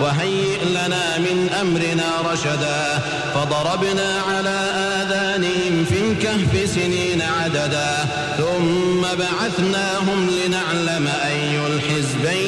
وهيئ لنا من أمرنا رشدا فضربنا على آذانهم في الكهف سنين عددا ثم بعثناهم لنعلم أي الحزبين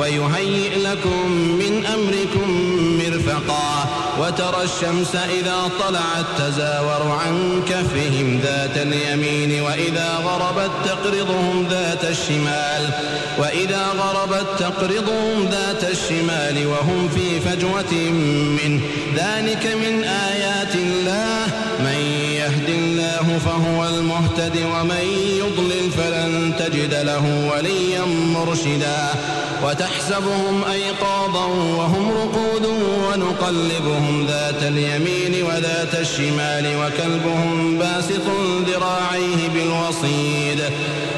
ويهيئ لكم من أمركم مرفقا وترى الشمس إذا طلعت تزاور عن كفهم ذات اليمين وإذا غربت تقرضهم ذات الشمال وإذا غربت تقرضهم ذات الشمال وهم في فجوة منه. ذلك من آيات الله. من يهد الله فهو المهتد ومن يضلل فلن تجد له وليا مرشدا. وتحسبهم أيقاظا وهم رقود ونقلبهم ذات اليمين وذات الشمال وكلبهم باسط ذراعيه بالوصيد.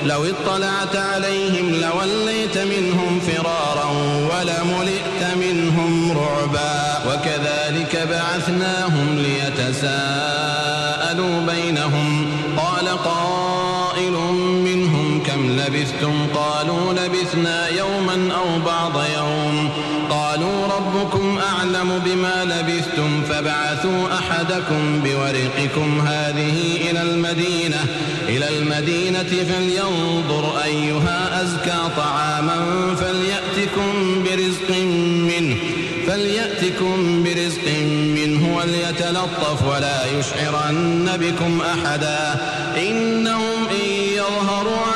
لو اطلعت عليهم لوليت منهم فرارا ولملئت منهم رعبا. وكذلك بعثناهم ليتساءلوا بينهم. قال كم لبثتم قالوا لبثنا يوما أو بعض يوم. قالوا ربكم أعلم بما لبثتم فبعثوا أحدكم بورقكم هذه إلى المدينة. إلى المدينة فلينظر أيها أزكى طعاما فليأتكم برزق منه. فليأتكم برزق منه وليتلطف ولا يشعرن بكم أحدا. إنهم إن يظهروا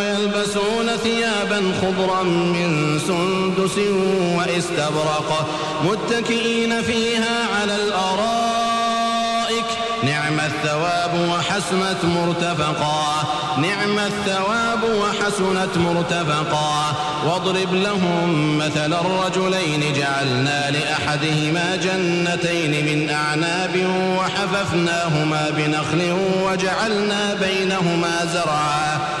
ويلبسون ثيابا خضرا من سندس وإستبرق متكئين فيها على الأرائك. نعم الثواب وحسنت مرتفقا. نعم الثواب وحسنت مرتفقا. واضرب لهم مثل الرجلين جعلنا لأحدهما جنتين من أعناب وحففناهما بنخل وجعلنا بينهما زرعا.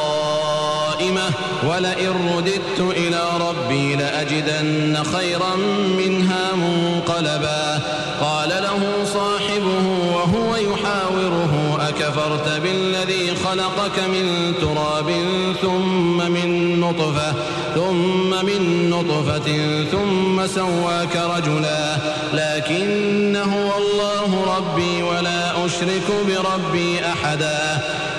قائمة ولئن رددت إلى ربي لأجدن خيرا منها منقلبا. قال له صاحبه وهو يحاوره أكفرت بالذي خلقك من تراب ثم من نطفة ثم من نطفة ثم سواك رجلا. لكن هو الله ربي ولا أشرك بربي أحدا.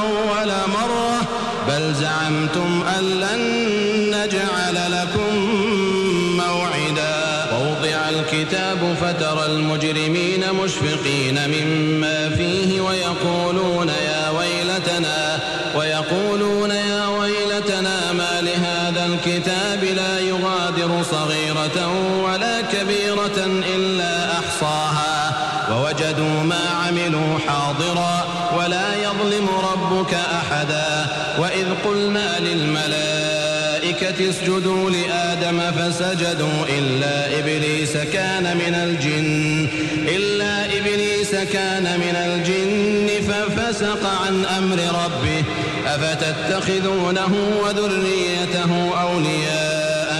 أول مرة بل زعمتم أن لن نجعل لكم موعدا. ووضع الكتاب فترى المجرمين مشفقين مما ربك أحدا. وإذ قلنا للملائكة اسجدوا لآدم فسجدوا إلا إبليس كان من الجن إلا إبليس كان من الجن ففسق عن أمر ربه. أفتتخذونه وذريته أولياء؟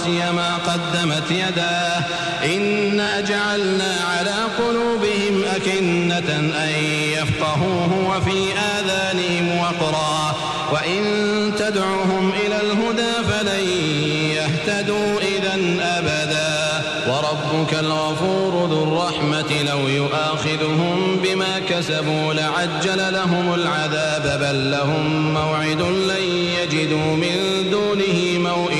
ونسي ما قدمت يداه. إنا جعلنا على قلوبهم أكنة أن يفقهوه وفي آذانهم وقرا. وإن تدعهم إلى الهدى فلن يهتدوا إذا أبدا. وربك الغفور ذو الرحمة لو يؤاخذهم بما كسبوا لعجل لهم العذاب. بل لهم موعد لن يجدوا من دونه موئلا.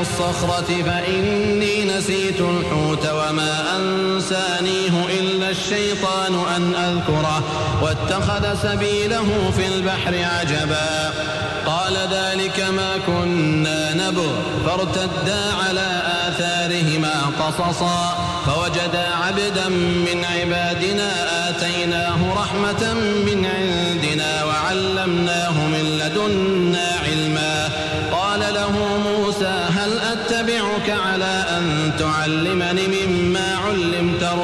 الصخرة فإني نسيت الحوت وما أنسانيه إلا الشيطان أن أذكره واتخذ سبيله في البحر عجبا. قال ذلك ما كنا نبغ. فارتدا على آثارهما قصصا. فوجدا عبدا من عبادنا آتيناه رحمة من عندنا وعلمناه من لدنا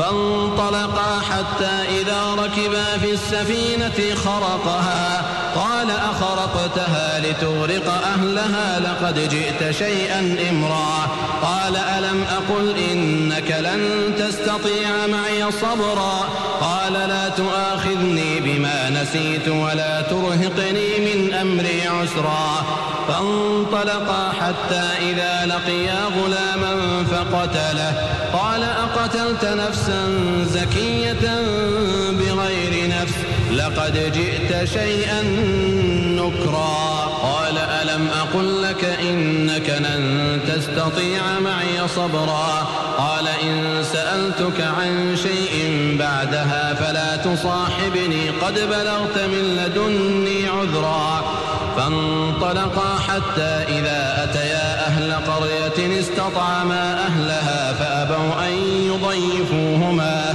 فانطلقا حتى إذا ركبا في السفينة خرقها. قال أخرقتها لتغرق أهلها لقد جئت شيئا إمرا قال ألم أقل إنك لن تستطيع معي صبرا. قال لا تؤاخذني بما نسيت ولا ترهقني من أمري عسرا. فانطلقا حتى إذا لقيا غلاما فقتله. قال أقتلت نفسا زكية بغير لقد جئت شيئا نكرا. قال ألم أقل لك إنك لن تستطيع معي صبرا؟ قال إن سألتك عن شيء بعدها فلا تصاحبني. قد بلغت من لدني عذرا. فانطلقا حتى إذا أتيا أهل قرية استطعما أهلها فأبوا أن يضيفوهما.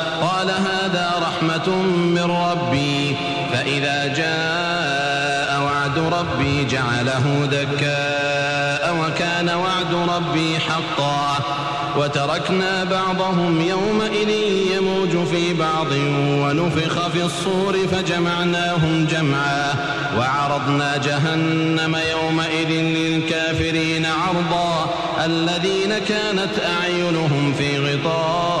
قال هذا رحمة من ربي فإذا جاء وعد ربي جعله دكاء وكان وعد ربي حقا. وتركنا بعضهم يومئذ يموج في بعض ونفخ في الصور فجمعناهم جمعا. وعرضنا جهنم يومئذ للكافرين عرضا الذين كانت أعينهم في غطاء.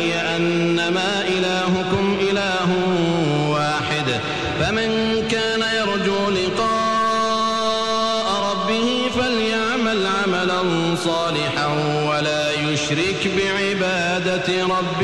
أحدا